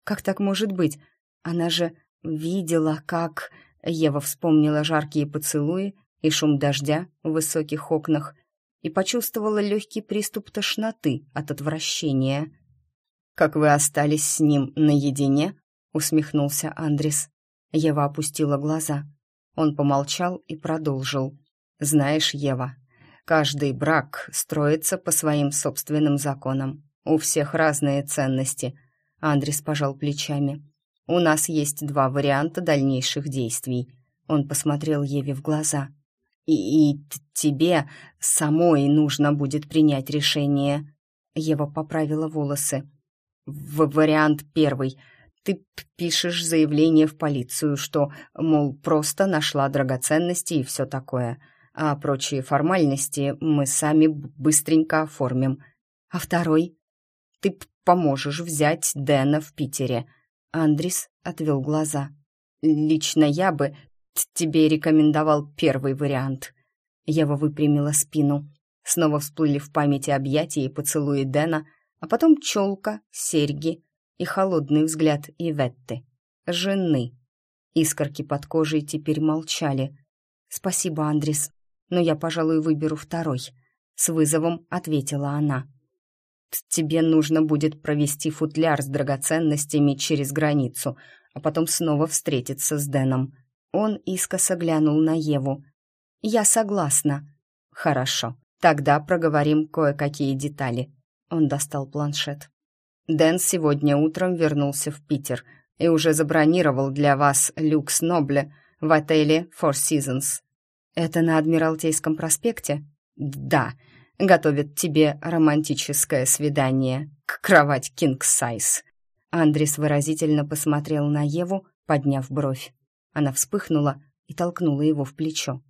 «Как так может быть? Она же видела, как...» Ева вспомнила жаркие поцелуи и шум дождя в высоких окнах и почувствовала легкий приступ тошноты от отвращения. «Как вы остались с ним наедине?» — усмехнулся Андрис. Ева опустила глаза. Он помолчал и продолжил. «Знаешь, Ева, каждый брак строится по своим собственным законам. У всех разные ценности». Андрис пожал плечами. «У нас есть два варианта дальнейших действий». Он посмотрел Еве в глаза. «И, и тебе самой нужно будет принять решение». Ева поправила волосы. В «Вариант первый — ты пишешь заявление в полицию, что, мол, просто нашла драгоценности и все такое, а прочие формальности мы сами быстренько оформим. А второй? Ты поможешь взять Дэна в Питере. Андрис отвел глаза. Лично я бы тебе рекомендовал первый вариант. Ева выпрямила спину. Снова всплыли в памяти объятия и поцелуи Дэна, а потом челка, серьги — и холодный взгляд Иветты, жены. Искорки под кожей теперь молчали. «Спасибо, Андрис, но я, пожалуй, выберу второй», — с вызовом ответила она. «Тебе нужно будет провести футляр с драгоценностями через границу, а потом снова встретиться с Дэном». Он искоса глянул на Еву. «Я согласна». «Хорошо, тогда проговорим кое-какие детали». Он достал планшет. Дэн сегодня утром вернулся в Питер и уже забронировал для вас люкс Нобле в отеле Four Seasons. Это на Адмиралтейском проспекте? Да. Готовят тебе романтическое свидание. К кровать King Size. Андрис выразительно посмотрел на Еву, подняв бровь. Она вспыхнула и толкнула его в плечо.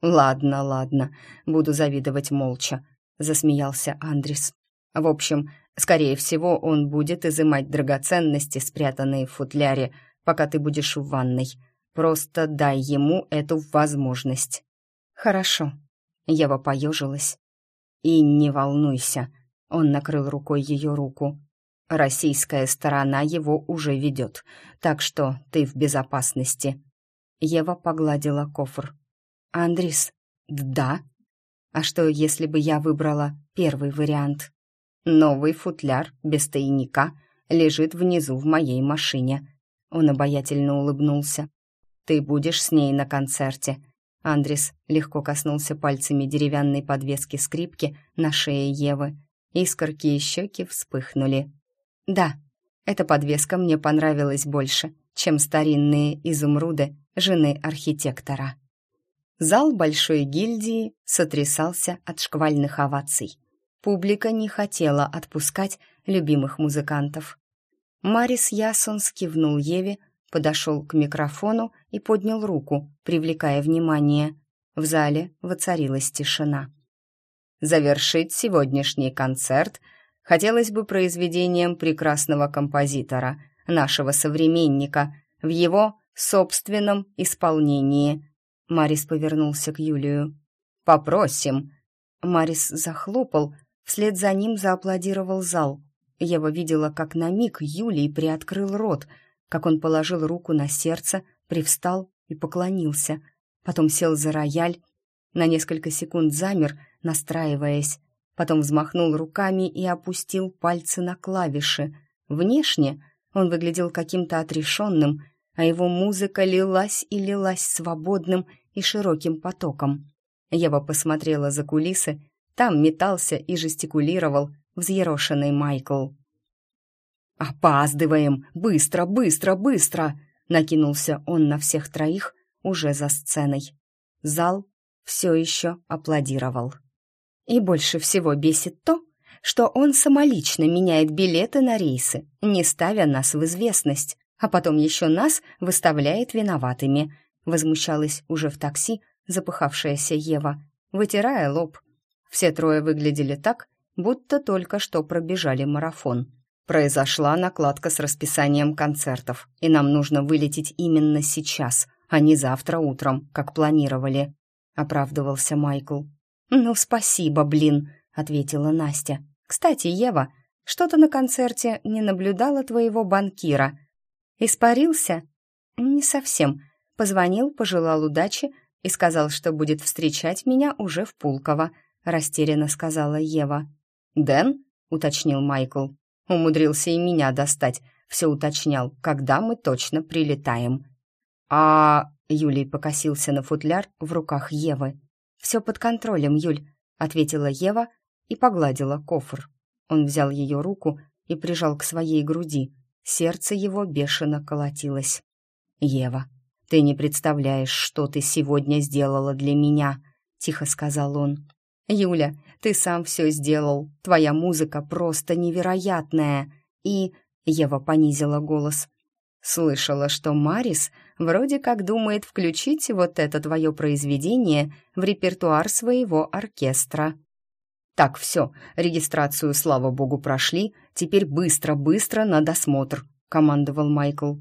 «Ладно, ладно, буду завидовать молча», — засмеялся Андрис. «В общем, Скорее всего, он будет изымать драгоценности, спрятанные в футляре, пока ты будешь в ванной. Просто дай ему эту возможность». «Хорошо». Ева поежилась. «И не волнуйся», — он накрыл рукой ее руку. «Российская сторона его уже ведет, так что ты в безопасности». Ева погладила кофр. «Андрис, да? А что, если бы я выбрала первый вариант?» Новый футляр без тайника лежит внизу в моей машине. Он обаятельно улыбнулся. Ты будешь с ней на концерте. Андрис легко коснулся пальцами деревянной подвески скрипки на шее Евы. Искорки и щеки вспыхнули. Да, эта подвеска мне понравилась больше, чем старинные изумруды жены архитектора. Зал большой гильдии сотрясался от шквальных оваций. Публика не хотела отпускать любимых музыкантов. Марис Ясон скивнул Еве, подошел к микрофону и поднял руку, привлекая внимание. В зале воцарилась тишина. Завершить сегодняшний концерт хотелось бы произведением прекрасного композитора, нашего современника, в его собственном исполнении. Марис повернулся к Юлию. «Попросим». Марис захлопал, Вслед за ним зааплодировал зал. Ева видела, как на миг Юлий приоткрыл рот, как он положил руку на сердце, привстал и поклонился. Потом сел за рояль, на несколько секунд замер, настраиваясь. Потом взмахнул руками и опустил пальцы на клавиши. Внешне он выглядел каким-то отрешенным, а его музыка лилась и лилась свободным и широким потоком. Ева посмотрела за кулисы там метался и жестикулировал взъерошенный Майкл. «Опаздываем! Быстро, быстро, быстро!» Накинулся он на всех троих уже за сценой. Зал все еще аплодировал. И больше всего бесит то, что он самолично меняет билеты на рейсы, не ставя нас в известность, а потом еще нас выставляет виноватыми, возмущалась уже в такси запыхавшаяся Ева, вытирая лоб все трое выглядели так, будто только что пробежали марафон. Произошла накладка с расписанием концертов, и нам нужно вылететь именно сейчас, а не завтра утром, как планировали», — оправдывался Майкл. «Ну, спасибо, блин», — ответила Настя. «Кстати, Ева, что-то на концерте не наблюдала твоего банкира. Испарился?» «Не совсем. Позвонил, пожелал удачи и сказал, что будет встречать меня уже в Пулково растерянно сказала Ева. «Дэн?» — уточнил Майкл. «Умудрился и меня достать все уточнял, когда мы точно прилетаем. А Юлий покосился на футляр в руках Евы. «Все под контролем, Юль», — ответила Ева и погладила кофр. Он взял ее руку и прижал к своей груди. Сердце его бешено колотилось. «Ева, ты не представляешь, что ты сегодня сделала для меня», — тихо сказал он. «Юля, ты сам все сделал. Твоя музыка просто невероятная. И...» — Ева понизила голос. «Слышала, что Марис вроде как думает включить вот это твое произведение в репертуар своего оркестра». «Так, все, регистрацию, слава богу, прошли. Теперь быстро-быстро на досмотр», — командовал Майкл.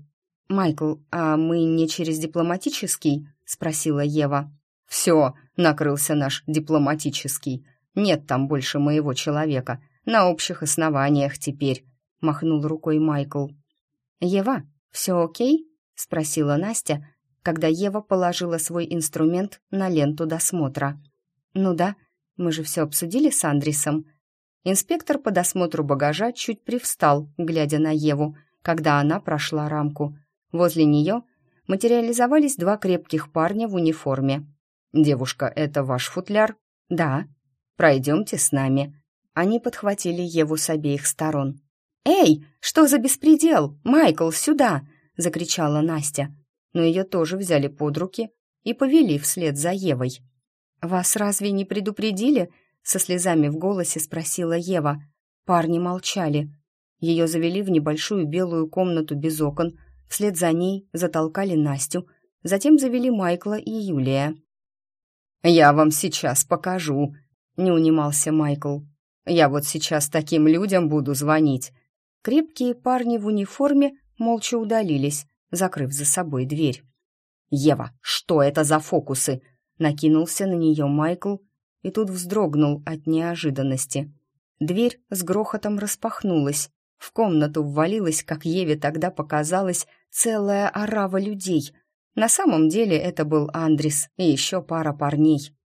«Майкл, а мы не через дипломатический?» — спросила Ева. «Все», — накрылся наш дипломатический. «Нет там больше моего человека. На общих основаниях теперь», — махнул рукой Майкл. «Ева, все окей?» — спросила Настя, когда Ева положила свой инструмент на ленту досмотра. «Ну да», мы же все обсудили с Андрисом». Инспектор по досмотру багажа чуть привстал, глядя на Еву, когда она прошла рамку. Возле нее материализовались два крепких парня в униформе. «Девушка, это ваш футляр?» «Да». «Пройдемте с нами». Они подхватили Еву с обеих сторон. «Эй, что за беспредел? Майкл, сюда!» — закричала Настя. Но ее тоже взяли под руки и повели вслед за Евой. «Вас разве не предупредили?» — со слезами в голосе спросила Ева. Парни молчали. Ее завели в небольшую белую комнату без окон, вслед за ней затолкали Настю, затем завели Майкла и Юлия. «Я вам сейчас покажу», — не унимался Майкл. «Я вот сейчас таким людям буду звонить». Крепкие парни в униформе молча удалились, закрыв за собой дверь. «Ева, что это за фокусы?» Накинулся на нее Майкл и тут вздрогнул от неожиданности. Дверь с грохотом распахнулась. В комнату ввалилась, как Еве тогда показалось, целая орава людей. На самом деле это был Андрис и еще пара парней.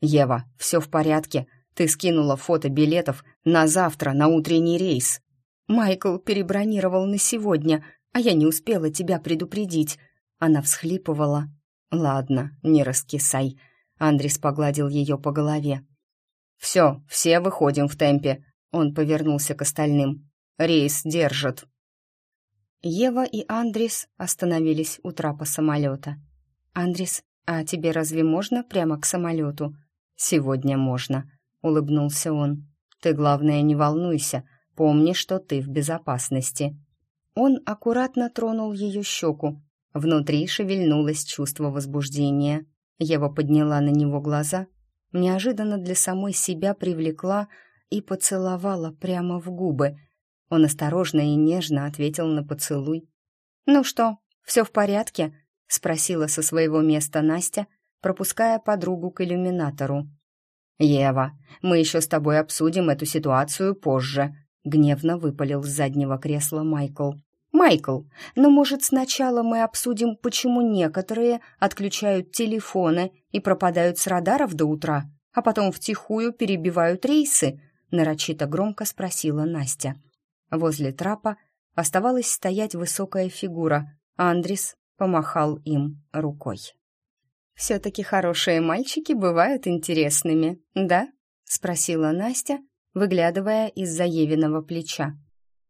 «Ева, все в порядке. Ты скинула фото билетов на завтра, на утренний рейс». «Майкл перебронировал на сегодня, а я не успела тебя предупредить». Она всхлипывала, «Ладно, не раскисай», — Андрис погладил ее по голове. «Все, все выходим в темпе», — он повернулся к остальным. «Рейс держит». Ева и Андрис остановились у трапа самолета. «Андрис, а тебе разве можно прямо к самолету?» «Сегодня можно», — улыбнулся он. «Ты, главное, не волнуйся, помни, что ты в безопасности». Он аккуратно тронул ее щеку, Внутри шевельнулось чувство возбуждения. Ева подняла на него глаза, неожиданно для самой себя привлекла и поцеловала прямо в губы. Он осторожно и нежно ответил на поцелуй. «Ну что, все в порядке?» — спросила со своего места Настя, пропуская подругу к иллюминатору. «Ева, мы еще с тобой обсудим эту ситуацию позже», — гневно выпалил с заднего кресла Майкл. «Майкл, но, может, сначала мы обсудим, почему некоторые отключают телефоны и пропадают с радаров до утра, а потом втихую перебивают рейсы?» нарочито громко спросила Настя. Возле трапа оставалась стоять высокая фигура, а Андрис помахал им рукой. «Все-таки хорошие мальчики бывают интересными, да?» — спросила Настя, выглядывая из-за Евиного плеча.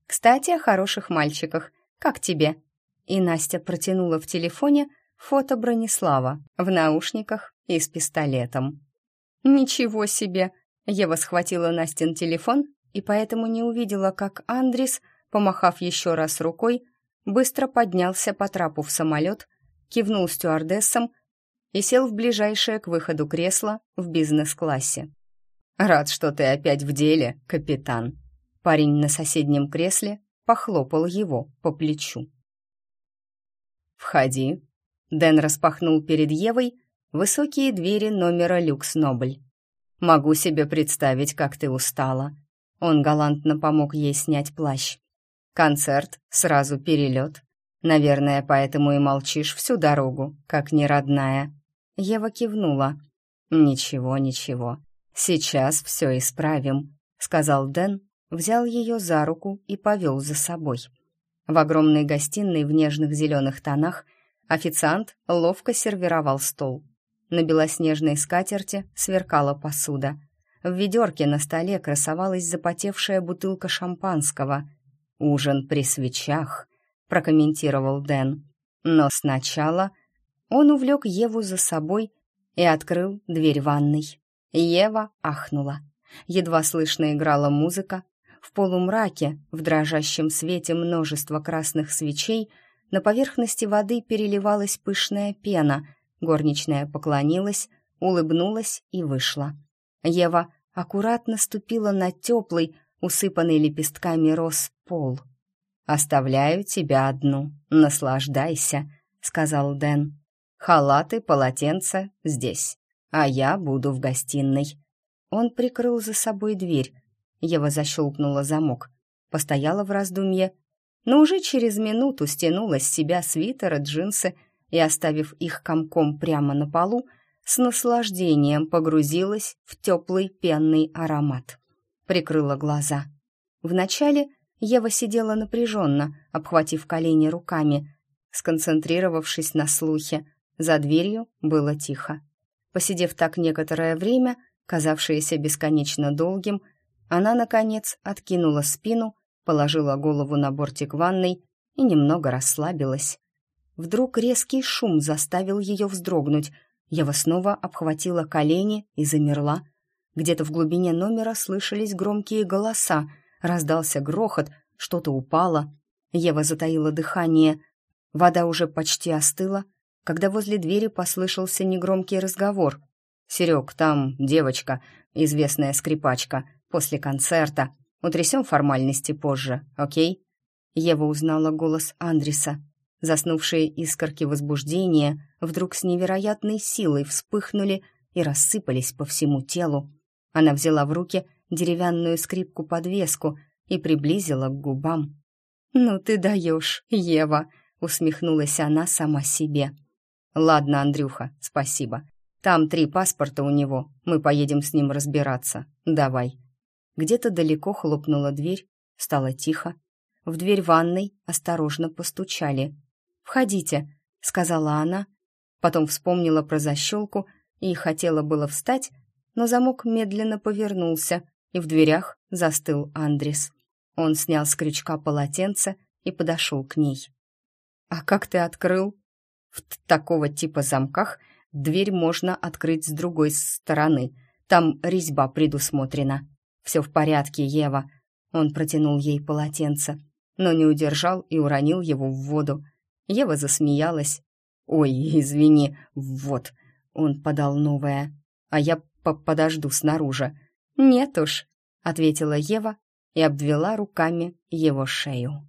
«Кстати, о хороших мальчиках. Как тебе?» И Настя протянула в телефоне фото Бронислава в наушниках и с пистолетом. «Ничего себе!» Ева схватила Настин телефон и поэтому не увидела, как Андрис, помахав еще раз рукой, быстро поднялся по трапу в самолет, кивнул стюардессам и сел в ближайшее к выходу кресло в бизнес-классе. «Рад, что ты опять в деле, капитан». Парень на соседнем кресле похлопал его по плечу. «Входи». Дэн распахнул перед Евой высокие двери номера «Люкс Нобль». «Могу себе представить, как ты устала». Он галантно помог ей снять плащ. «Концерт, сразу перелет. Наверное, поэтому и молчишь всю дорогу, как неродная». Ева кивнула. «Ничего, ничего. Сейчас все исправим», — сказал Дэн, взял ее за руку и повел за собой. В огромной гостиной в нежных зеленых тонах официант ловко сервировал стол. На белоснежной скатерти сверкала посуда. В ведерке на столе красовалась запотевшая бутылка шампанского. «Ужин при свечах», — прокомментировал Дэн. Но сначала он увлек Еву за собой и открыл дверь ванной. Ева ахнула. Едва слышно играла музыка. В полумраке, в дрожащем свете множества красных свечей, на поверхности воды переливалась пышная пена. Горничная поклонилась, улыбнулась и вышла. Ева аккуратно ступила на теплый, усыпанный лепестками роз пол. «Оставляю тебя одну, наслаждайся», — сказал Дэн. «Халаты, полотенца здесь, а я буду в гостиной». Он прикрыл за собой дверь. Ева защелкнула замок, постояла в раздумье, но уже через минуту стянула с себя свитер и джинсы и, оставив их комком прямо на полу, с наслаждением погрузилась в теплый пенный аромат. Прикрыла глаза. Вначале Ева сидела напряженно, обхватив колени руками, сконцентрировавшись на слухе. За дверью было тихо. Посидев так некоторое время, казавшееся бесконечно долгим, она, наконец, откинула спину, положила голову на бортик ванной и немного расслабилась. Вдруг резкий шум заставил ее вздрогнуть. Ева снова обхватила колени и замерла. Где-то в глубине номера слышались громкие голоса, раздался грохот, что-то упало. Ева затаила дыхание. Вода уже почти остыла, когда возле двери послышался негромкий разговор. «Серег, там девочка, известная скрипачка, после концерта. Утрясем формальности позже, окей?» Ева узнала голос Андреса. Заснувшие искорки возбуждения вдруг с невероятной силой вспыхнули и рассыпались по всему телу. Она взяла в руки деревянную скрипку-подвеску и приблизила к губам. «Ну ты даешь, Ева!» — усмехнулась она сама себе. «Ладно, Андрюха, спасибо. Там три паспорта у него, мы поедем с ним разбираться. Давай». Где-то далеко хлопнула дверь, стало тихо. В дверь ванной осторожно постучали. «Входите», — сказала она, потом вспомнила про защелку и хотела было встать, но замок медленно повернулся, и в дверях застыл Андрес. Он снял с крючка полотенце и подошел к ней. «А как ты открыл?» «В такого типа замках дверь можно открыть с другой стороны. Там резьба предусмотрена. Все в порядке, Ева». Он протянул ей полотенце, но не удержал и уронил его в воду. Ева засмеялась. «Ой, извини, вот». Он подал новое. «А я по подожду снаружи». «Нет уж», — ответила Ева и обвела руками его шею.